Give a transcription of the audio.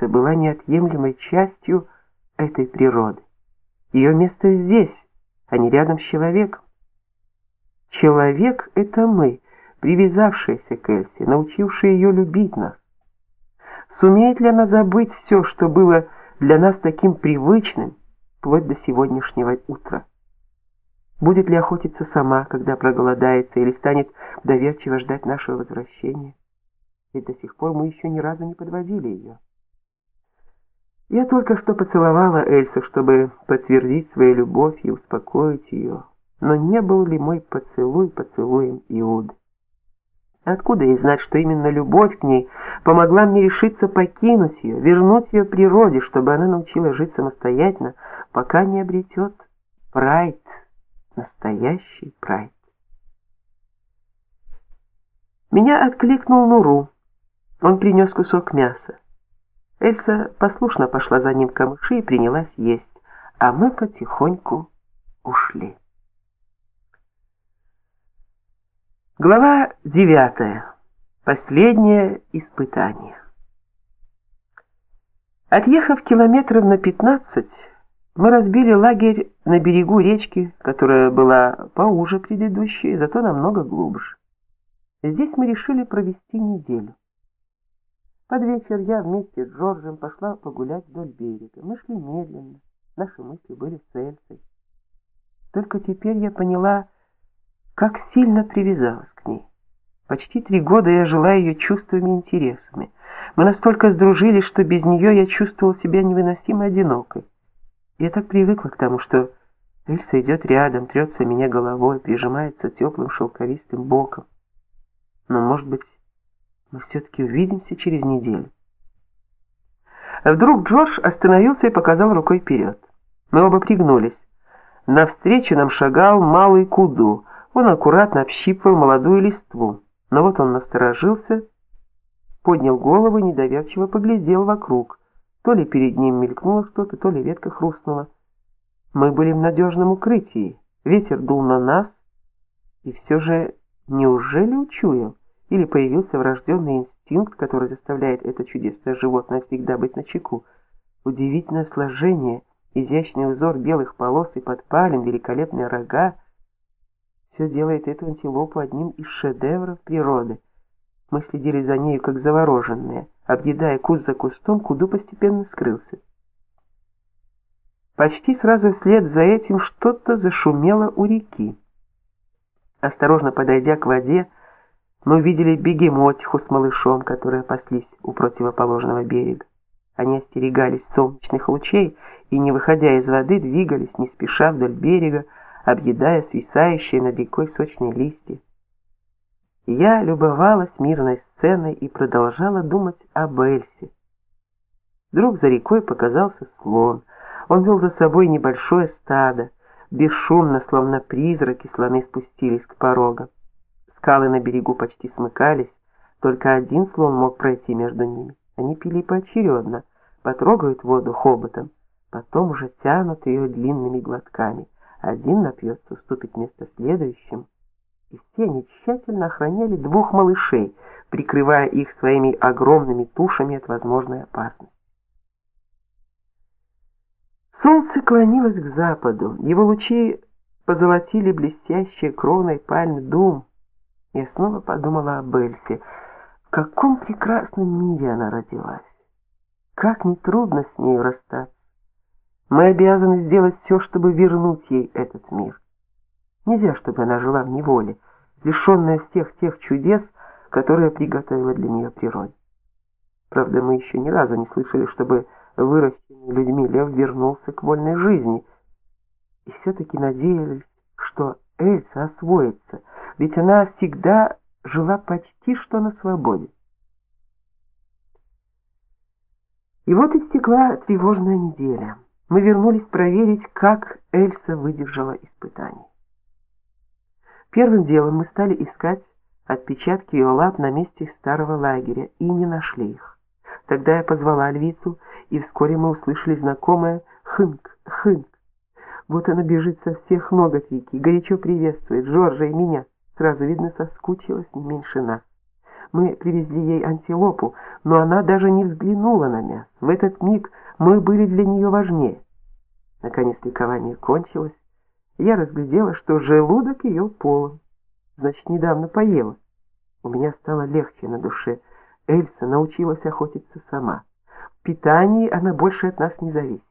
Эльса была неотъемлемой частью этой природы. Ее место здесь, а не рядом с человеком. Человек — это мы, привязавшиеся к Эльсе, научившие ее любить нас. Сумеет ли она забыть все, что было для нас таким привычным, вплоть до сегодняшнего утра? Будет ли охотиться сама, когда проголодается, или станет доверчиво ждать нашего возвращения? Ведь до сих пор мы еще ни разу не подводили ее. Я только что поцеловала Эльсу, чтобы подтвердить свою любовь и успокоить ее. Но не был ли мой поцелуй поцелуем Иуды? Откуда ей знать, что именно любовь к ней помогла мне решиться покинуть ее, вернуть ее природе, чтобы она научилась жить самостоятельно, пока не обретет прайд, настоящий прайд. Меня откликнул Нуру. Он принес кусок мяса. Эльса послушно пошла за ним к камыши и принялась есть, а мы потихоньку ушли. Глава девятая. Последнее испытание. Отъехав километров на пятнадцать, мы разбили лагерь на берегу речки, которая была поуже предыдущей, зато намного глубже. Здесь мы решили провести неделю. Под вечер я вместе с Джорджем пошла погулять вдоль берега. Мы шли медленно, наши мысли были с Эльсой. Только теперь я поняла, как сильно привязалась к ней. Почти три года я жила ее чувствами и интересами. Мы настолько сдружились, что без нее я чувствовала себя невыносимо одинокой. Я так привыкла к тому, что Эльса идет рядом, трется меня головой, прижимается теплым шелковистым боком. Но, может быть, мы все-таки увидимся через неделю. Вдруг Джордж остановился и показал рукой вперед. Мы оба пригнулись. Навстречу нам шагал малый Куду — он аккуратно общипывал молодую листву, но вот он насторожился, поднял голову и недоверчиво поглядел вокруг. То ли перед ним мелькнуло что-то, то ли ветка хрустнула. Мы были в надежном укрытии, ветер дул на нас, и все же неужели учуял? Или появился врожденный инстинкт, который заставляет это чудесное животное всегда быть начеку? Удивительное сложение, изящный узор белых полос и подпалин, великолепные рога — все делает эту антилопу одним из шедевров природы. Мы следили за нею, как завороженные. Объедая куст за кустом, Куду постепенно скрылся. Почти сразу вслед за этим что-то зашумело у реки. Осторожно подойдя к воде, мы увидели бегемотиху с малышом, которые паслись у противоположного берега. Они остерегались солнечных лучей и, не выходя из воды, двигались не спеша вдоль берега, объедая свисающие над рекой сочные листья. Я любовалась мирной сценой и продолжала думать об Эльсе. Вдруг за рекой показался слон. Он вел за собой небольшое стадо. Бесшумно, словно призраки, слоны спустились к порогам. Скалы на берегу почти смыкались, только один слон мог пройти между ними. Они пили поочередно, потрогают воду хоботом, потом уже тянут ее длинными глотками — один напьется, уступит место следующим. И все они тщательно охраняли двух малышей, прикрывая их своими огромными тушами от возможной опасности. Солнце клонилось к западу, его лучи позолотили блестящие кроной пальм дум. Я снова подумала об Эльсе. В каком прекрасном мире она родилась. Как нетрудно с ней расстаться. Мы обязаны сделать все, чтобы вернуть ей этот мир. Нельзя, чтобы она жила в неволе, лишенная всех тех чудес, которые приготовила для нее природа. Правда, мы еще ни разу не слышали, чтобы выращенный людьми лев вернулся к вольной жизни. И все-таки надеялись, что Эльса освоится, ведь она всегда жила почти что на свободе. И вот истекла тревожная неделя мы вернулись проверить, как Эльса выдержала испытание. Первым делом мы стали искать отпечатки ее лап на месте старого лагеря и не нашли их. Тогда я позвала львицу, и вскоре мы услышали знакомое «хынк, хынк». Вот она бежит со всех ног от реки, горячо приветствует Жоржа и меня. Сразу видно, соскучилась не меньше нас. Мы привезли ей антилопу, но она даже не взглянула на мясо. В этот миг мы были для нее важнее. Наконец ликование кончилось. Я разглядела, что желудок ее полон. Значит, недавно поела. У меня стало легче на душе. Эльса научилась охотиться сама. В питании она больше от нас не зависит.